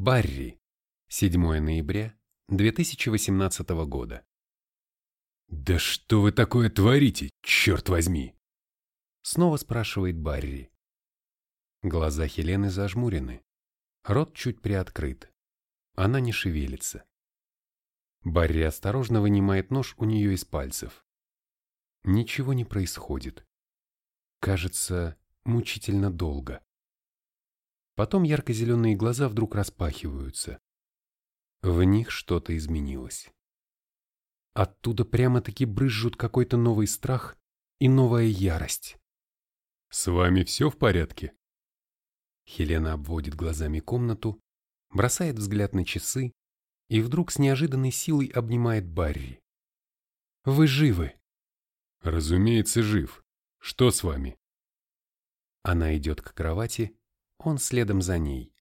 Барри. 7 ноября 2018 года. «Да что вы такое творите, черт возьми?» Снова спрашивает Барри. Глаза Хелены зажмурены. Рот чуть приоткрыт. Она не шевелится. Барри осторожно вынимает нож у нее из пальцев. Ничего не происходит. Кажется, мучительно долго. Потом ярко-зеленые глаза вдруг распахиваются. В них что-то изменилось. Оттуда прямо-таки брызжут какой-то новый страх и новая ярость. «С вами все в порядке?» Хелена обводит глазами комнату, бросает взгляд на часы и вдруг с неожиданной силой обнимает Барри. «Вы живы!» «Разумеется, жив. Что с вами?» Она идет к кровати, он следом за ней.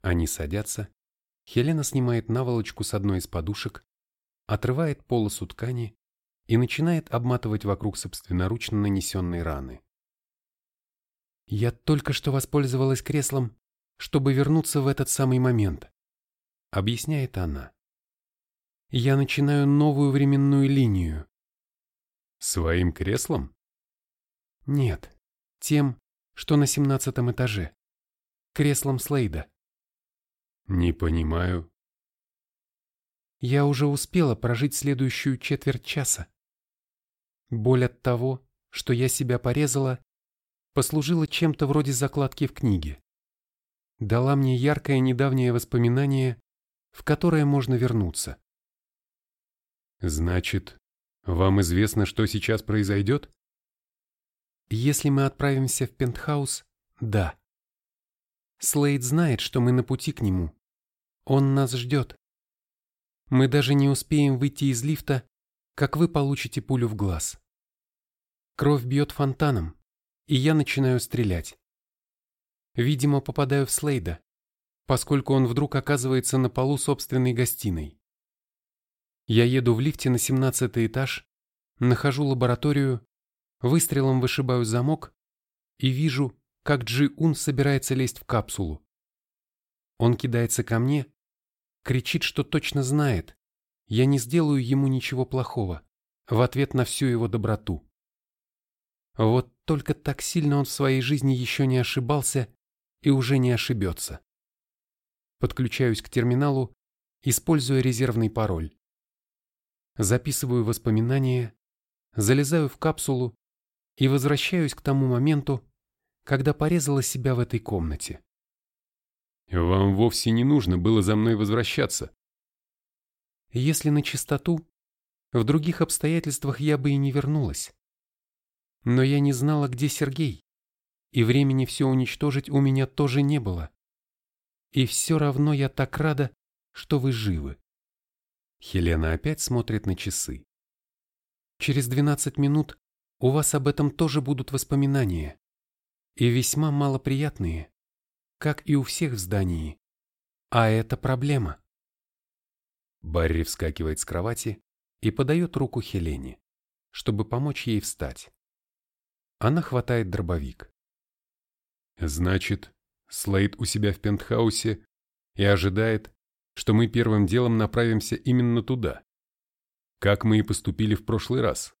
Они садятся. Хелена снимает наволочку с одной из подушек, отрывает полосу ткани и начинает обматывать вокруг собственноручно нанесенной раны. «Я только что воспользовалась креслом, чтобы вернуться в этот самый момент», — объясняет она. «Я начинаю новую временную линию». «Своим креслом?» «Нет, тем, что на семнадцатом этаже креслом Слейда. Не понимаю. Я уже успела прожить следующую четверть часа. Боль от того, что я себя порезала, послужила чем-то вроде закладки в книге. Дала мне яркое недавнее воспоминание, в которое можно вернуться. Значит, вам известно, что сейчас произойдет? Если мы отправимся в пентхаус, да. Слейд знает, что мы на пути к нему. Он нас ждет. Мы даже не успеем выйти из лифта, как вы получите пулю в глаз. Кровь бьет фонтаном, и я начинаю стрелять. Видимо, попадаю в Слейда, поскольку он вдруг оказывается на полу собственной гостиной. Я еду в лифте на семнадцатый этаж, нахожу лабораторию, выстрелом вышибаю замок и вижу, как Джи Ун собирается лезть в капсулу. Он кидается ко мне, кричит, что точно знает, я не сделаю ему ничего плохого, в ответ на всю его доброту. Вот только так сильно он в своей жизни еще не ошибался и уже не ошибется. Подключаюсь к терминалу, используя резервный пароль. Записываю воспоминания, залезаю в капсулу и возвращаюсь к тому моменту, когда порезала себя в этой комнате. Вам вовсе не нужно было за мной возвращаться. Если на чистоту, в других обстоятельствах я бы и не вернулась. Но я не знала, где Сергей, и времени все уничтожить у меня тоже не было. И все равно я так рада, что вы живы. Хелена опять смотрит на часы. Через 12 минут у вас об этом тоже будут воспоминания и весьма малоприятные, как и у всех в здании. А это проблема. Барри вскакивает с кровати и подает руку Хелене, чтобы помочь ей встать. Она хватает дробовик. Значит, Слейд у себя в пентхаусе и ожидает, что мы первым делом направимся именно туда, как мы и поступили в прошлый раз,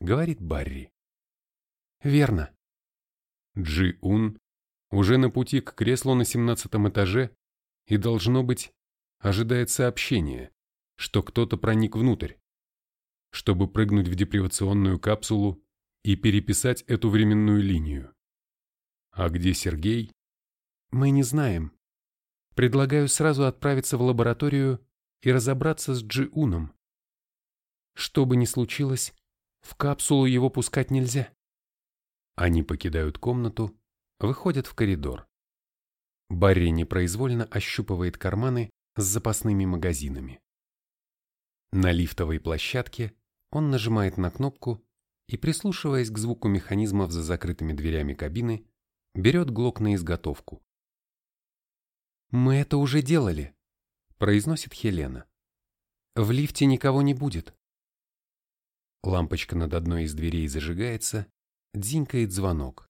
говорит Барри. Верно. Джи Ун уже на пути к креслу на семнадцатом этаже и, должно быть, ожидает сообщения, что кто-то проник внутрь, чтобы прыгнуть в депривационную капсулу и переписать эту временную линию. А где Сергей? Мы не знаем. Предлагаю сразу отправиться в лабораторию и разобраться с Джи Уном. Что бы ни случилось, в капсулу его пускать нельзя. Они покидают комнату, выходят в коридор. Барри непроизвольно ощупывает карманы с запасными магазинами. На лифтовой площадке он нажимает на кнопку и, прислушиваясь к звуку механизмов за закрытыми дверями кабины, берет глок на изготовку. «Мы это уже делали», — произносит Хелена. «В лифте никого не будет». Лампочка над одной из дверей зажигается, Дзинькает звонок.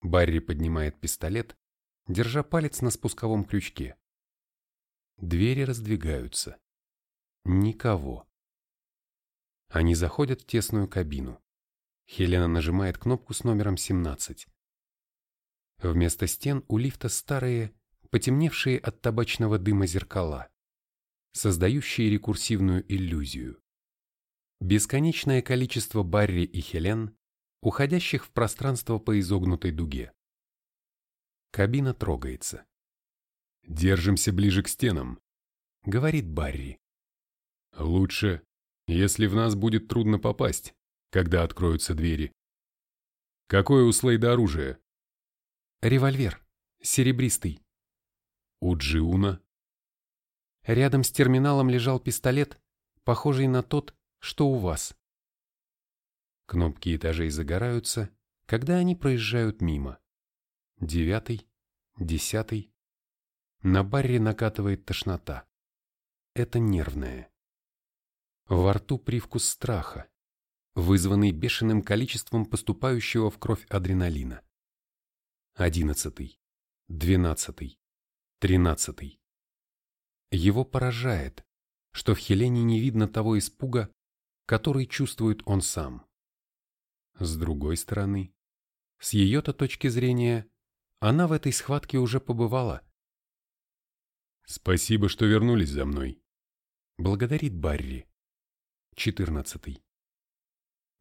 Барри поднимает пистолет, держа палец на спусковом крючке. Двери раздвигаются. Никого. Они заходят в тесную кабину. Хелена нажимает кнопку с номером 17. Вместо стен у лифта старые, потемневшие от табачного дыма зеркала, создающие рекурсивную иллюзию. Бесконечное количество Барри и Хелен, уходящих в пространство по изогнутой дуге. Кабина трогается. «Держимся ближе к стенам», — говорит Барри. «Лучше, если в нас будет трудно попасть, когда откроются двери». «Какое у Слейда оружие?» «Револьвер. Серебристый». «У Джиуна?» Рядом с терминалом лежал пистолет, похожий на тот, что у вас. Кнопки этажей загораются, когда они проезжают мимо. Девятый, десятый. На барре накатывает тошнота. Это нервное. Во рту привкус страха, вызванный бешеным количеством поступающего в кровь адреналина. Одиннадцатый, двенадцатый, тринадцатый. Его поражает, что в Хелене не видно того испуга, который чувствует он сам. С другой стороны, с ее-то точки зрения, она в этой схватке уже побывала. «Спасибо, что вернулись за мной», — благодарит Барри. Четырнадцатый.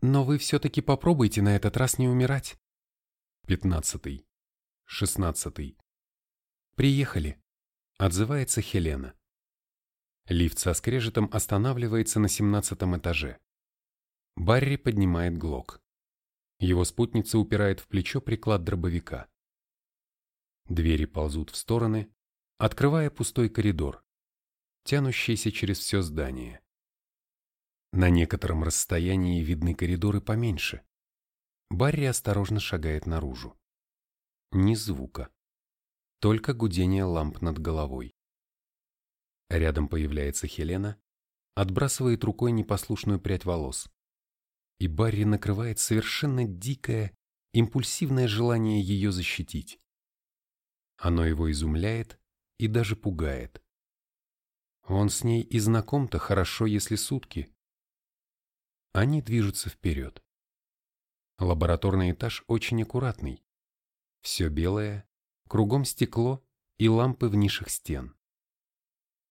«Но вы все-таки попробуйте на этот раз не умирать». Пятнадцатый. Шестнадцатый. «Приехали», — отзывается Хелена. Лифт со скрежетом останавливается на семнадцатом этаже. Барри поднимает глок. Его спутница упирает в плечо приклад дробовика. Двери ползут в стороны, открывая пустой коридор, тянущийся через все здание. На некотором расстоянии видны коридоры поменьше. Барри осторожно шагает наружу. Ни звука. Только гудение ламп над головой. Рядом появляется Хелена, отбрасывает рукой непослушную прядь волос. И Барри накрывает совершенно дикое, импульсивное желание ее защитить. Оно его изумляет и даже пугает. Он с ней и знаком-то хорошо, если сутки. Они движутся вперед. Лабораторный этаж очень аккуратный. Все белое, кругом стекло и лампы в нишах стен.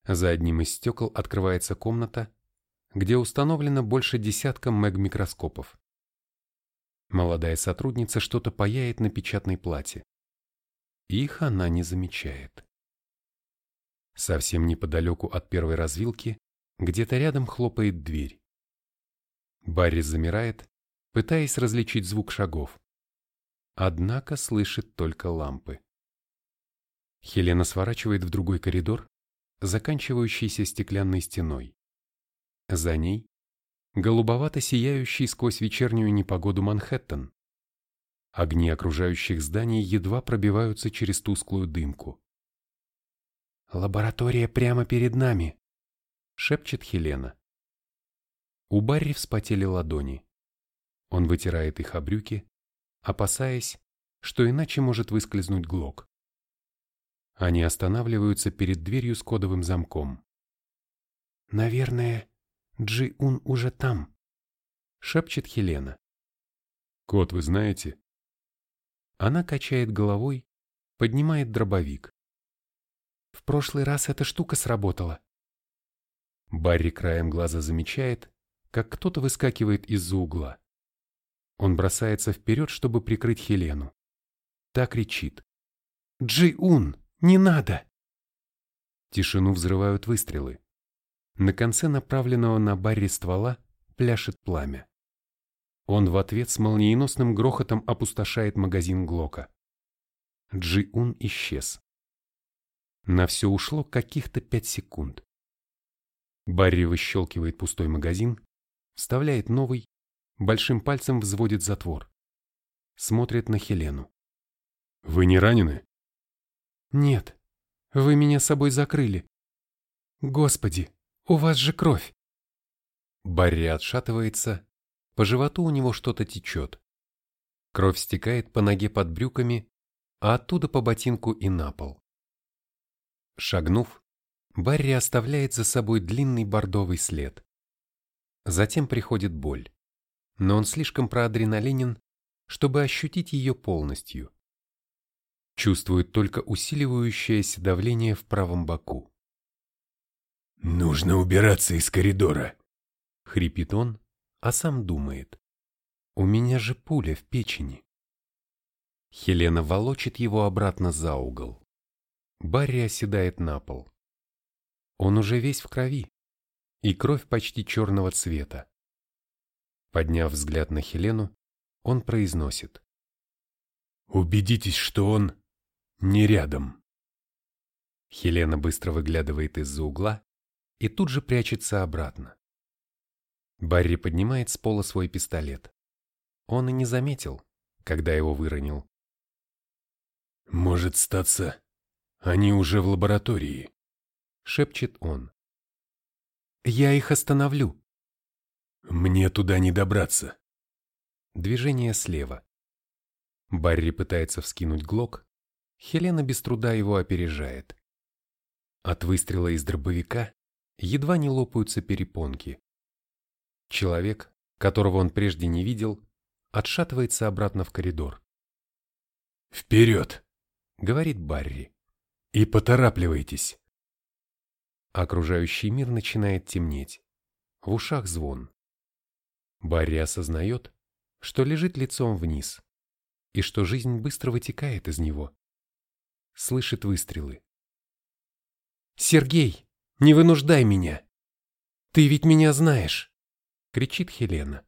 За одним из стекол открывается комната, где установлено больше десятка мег-микроскопов. Молодая сотрудница что-то паяет на печатной плате. Их она не замечает. Совсем неподалеку от первой развилки, где-то рядом хлопает дверь. Барри замирает, пытаясь различить звук шагов. Однако слышит только лампы. Хелена сворачивает в другой коридор, заканчивающийся стеклянной стеной. За ней голубовато сияющий сквозь вечернюю непогоду Манхэттен. Огни окружающих зданий едва пробиваются через тусклую дымку. «Лаборатория прямо перед нами», — шепчет Хелена. У Барри вспотели ладони. Он вытирает их о брюки, опасаясь, что иначе может выскользнуть глок. Они останавливаются перед дверью с кодовым замком. «Наверное, Джи-Ун уже там», — шепчет Хелена. «Код вы знаете?» Она качает головой, поднимает дробовик. В прошлый раз эта штука сработала. Барри краем глаза замечает, как кто-то выскакивает из-за угла. Он бросается вперед, чтобы прикрыть Хелену. Та кричит. «Джи-Ун!» Не надо!» Тишину взрывают выстрелы. На конце направленного на Барри ствола пляшет пламя. Он в ответ с молниеносным грохотом опустошает магазин Глока. Джи-Ун исчез. На все ушло каких-то пять секунд. Барри выщелкивает пустой магазин, вставляет новый, большим пальцем взводит затвор. Смотрит на Хелену. «Вы не ранены?» «Нет, вы меня собой закрыли. Господи, у вас же кровь!» Барри отшатывается, по животу у него что-то течет. Кровь стекает по ноге под брюками, а оттуда по ботинку и на пол. Шагнув, Барри оставляет за собой длинный бордовый след. Затем приходит боль, но он слишком проадреналинен, чтобы ощутить ее полностью. Чувствует только усиливающееся давление в правом боку. «Нужно убираться из коридора», — хрипит он, а сам думает. «У меня же пуля в печени». Хелена волочит его обратно за угол. Барри оседает на пол. Он уже весь в крови, и кровь почти черного цвета. Подняв взгляд на Хелену, он произносит. «Убедитесь, что он не рядом». Хелена быстро выглядывает из-за угла и тут же прячется обратно. Барри поднимает с пола свой пистолет. Он и не заметил, когда его выронил. «Может статься, они уже в лаборатории», — шепчет он. «Я их остановлю». «Мне туда не добраться». Движение слева. Барри пытается вскинуть глок, Хелена без труда его опережает. От выстрела из дробовика едва не лопаются перепонки. Человек, которого он прежде не видел, отшатывается обратно в коридор. «Вперед!» — говорит Барри. «И поторапливайтесь!» Окружающий мир начинает темнеть. В ушах звон. Барри осознает, что лежит лицом вниз, и что жизнь быстро вытекает из него. Слышит выстрелы. «Сергей!» Не вынуждай меня. Ты ведь меня знаешь, кричит Хелена.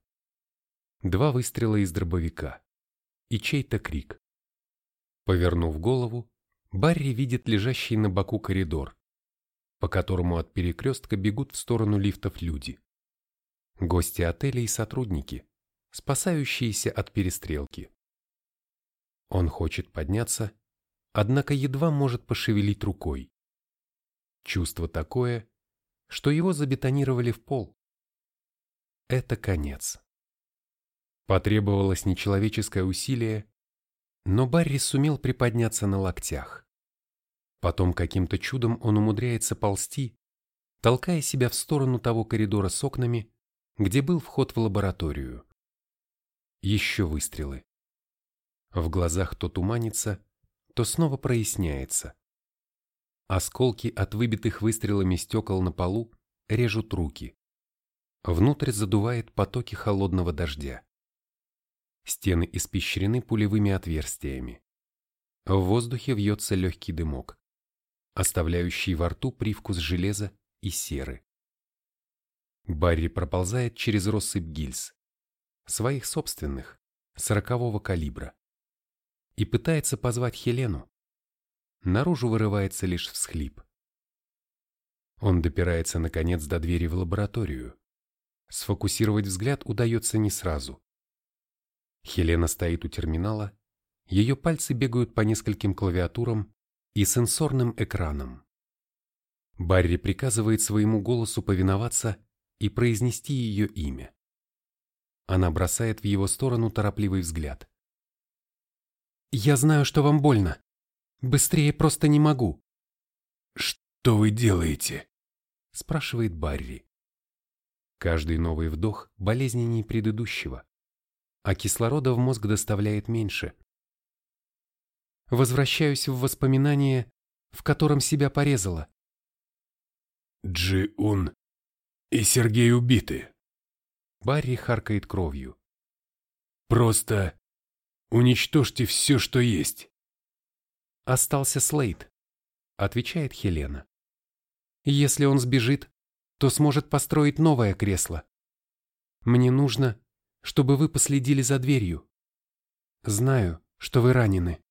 Два выстрела из дробовика и чей-то крик. Повернув голову, Барри видит лежащий на боку коридор, по которому от перекрестка бегут в сторону лифтов люди. Гости отеля и сотрудники, спасающиеся от перестрелки. Он хочет подняться, однако едва может пошевелить рукой. Чувство такое, что его забетонировали в пол. Это конец. Потребовалось нечеловеческое усилие, но Барри сумел приподняться на локтях. Потом каким-то чудом он умудряется ползти, толкая себя в сторону того коридора с окнами, где был вход в лабораторию. Еще выстрелы. В глазах то туманится, то снова проясняется. Осколки от выбитых выстрелами стекол на полу режут руки. Внутрь задувает потоки холодного дождя. Стены испещрены пулевыми отверстиями. В воздухе вьется легкий дымок, оставляющий во рту привкус железа и серы. Барри проползает через россыпь гильз, своих собственных, сорокового калибра, и пытается позвать Хелену, наружу вырывается лишь всхлип. Он допирается наконец до двери в лабораторию. Сфокусировать взгляд удается не сразу. Хелена стоит у терминала, ее пальцы бегают по нескольким клавиатурам и сенсорным экранам. Барри приказывает своему голосу повиноваться и произнести ее имя. Она бросает в его сторону торопливый взгляд. «Я знаю, что вам больно», Быстрее просто не могу. Что вы делаете? спрашивает Барри. Каждый новый вдох болезненнее предыдущего, а кислорода в мозг доставляет меньше. Возвращаюсь в воспоминание, в котором себя порезала. Джи-Ун и Сергей убиты. Барри харкает кровью. Просто уничтожьте все, что есть остался Слейд, отвечает Хелена. Если он сбежит, то сможет построить новое кресло. Мне нужно, чтобы вы последили за дверью. Знаю, что вы ранены,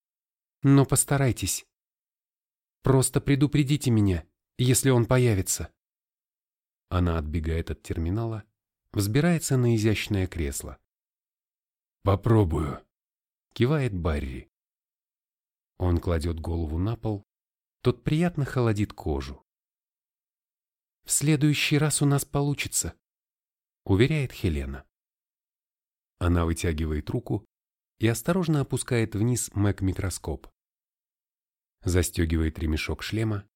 но постарайтесь. Просто предупредите меня, если он появится. Она отбегает от терминала, взбирается на изящное кресло. «Попробую», — кивает Барри. Он кладет голову на пол, тот приятно холодит кожу. «В следующий раз у нас получится», — уверяет Хелена. Она вытягивает руку и осторожно опускает вниз Мэг-микроскоп. Застегивает ремешок шлема,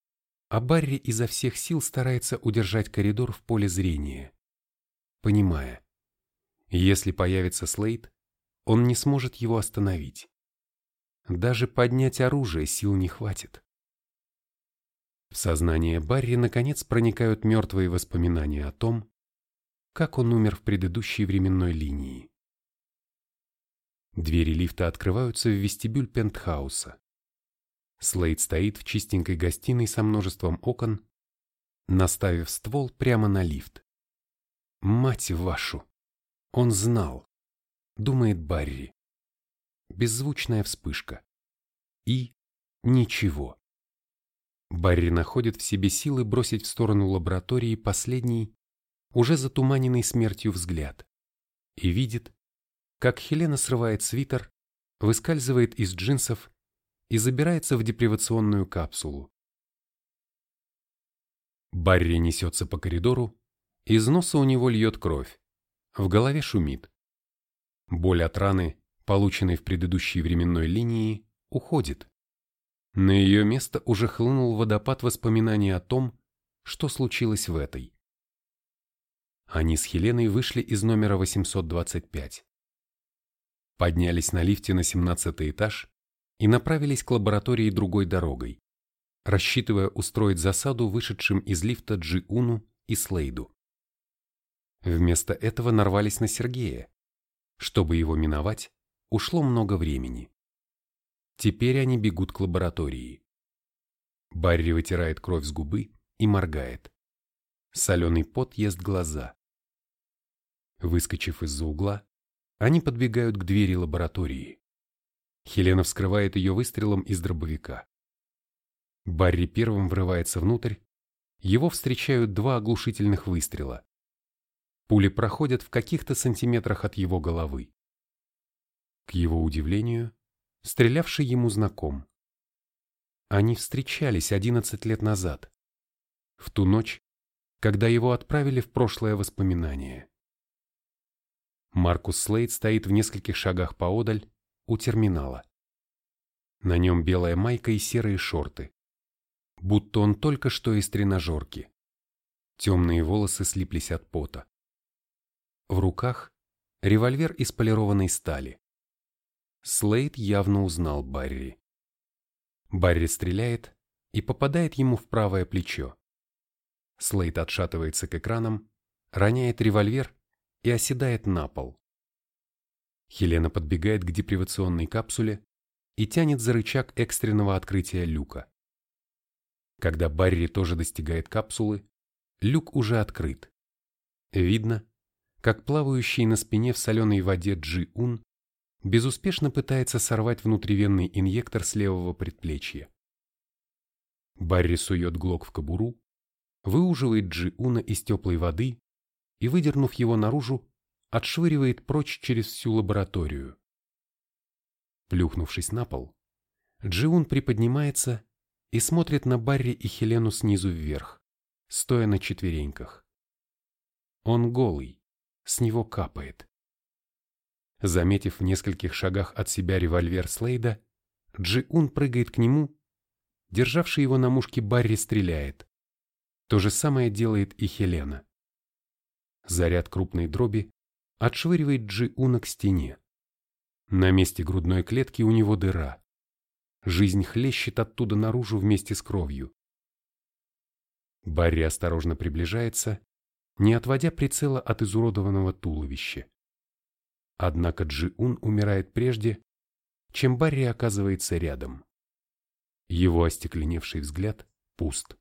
а Барри изо всех сил старается удержать коридор в поле зрения, понимая, если появится Слейд, он не сможет его остановить. Даже поднять оружие сил не хватит. В сознание Барри наконец проникают мертвые воспоминания о том, как он умер в предыдущей временной линии. Двери лифта открываются в вестибюль пентхауса. Слейд стоит в чистенькой гостиной со множеством окон, наставив ствол прямо на лифт. Мать вашу! Он знал, думает Барри. Беззвучная вспышка. И ничего. Барри находит в себе силы бросить в сторону лаборатории последний, уже затуманенный смертью взгляд, и видит, как Хелена срывает свитер, выскальзывает из джинсов и забирается в депривационную капсулу. Барри несется по коридору, из носа у него льет кровь, в голове шумит. Боль от раны, полученной в предыдущей временной линии, уходит. На ее место уже хлынул водопад воспоминаний о том, что случилось в этой. Они с Хеленой вышли из номера 825. Поднялись на лифте на 17 этаж и направились к лаборатории другой дорогой, рассчитывая устроить засаду вышедшим из лифта Джиуну и Слейду. Вместо этого нарвались на Сергея. Чтобы его миновать, ушло много времени. Теперь они бегут к лаборатории. Барри вытирает кровь с губы и моргает. Соленый пот ест глаза. Выскочив из-за угла, они подбегают к двери лаборатории. Хелена вскрывает ее выстрелом из дробовика. Барри первым врывается внутрь, его встречают два оглушительных выстрела. Пули проходят в каких-то сантиметрах от его головы. Его удивлению, стрелявший ему знаком. Они встречались 11 лет назад, в ту ночь, когда его отправили в прошлое воспоминание. Маркус Слейд стоит в нескольких шагах поодаль, у терминала. На нем белая майка и серые шорты. Будто он только что из тренажерки. Темные волосы слиплись от пота. В руках револьвер из полированной стали. Слейд явно узнал Барри. Барри стреляет и попадает ему в правое плечо. Слейд отшатывается к экранам, роняет револьвер и оседает на пол. Хелена подбегает к депривационной капсуле и тянет за рычаг экстренного открытия люка. Когда Барри тоже достигает капсулы, люк уже открыт. Видно, как плавающий на спине в соленой воде Джи-Ун безуспешно пытается сорвать внутривенный инъектор с левого предплечья. Барри сует глок в кобуру, выуживает Джи-Уна из теплой воды и, выдернув его наружу, отшвыривает прочь через всю лабораторию. Плюхнувшись на пол, Джиун приподнимается и смотрит на Барри и Хелену снизу вверх, стоя на четвереньках. Он голый, с него капает. Заметив в нескольких шагах от себя револьвер Слейда, Джи-Ун прыгает к нему, державший его на мушке Барри стреляет. То же самое делает и Хелена. Заряд крупной дроби отшвыривает Джи-Уна к стене. На месте грудной клетки у него дыра. Жизнь хлещет оттуда наружу вместе с кровью. Барри осторожно приближается не отводя прицела от изуродованного туловища. Однако Джи-Ун умирает прежде, чем Барри оказывается рядом. Его остекленевший взгляд пуст.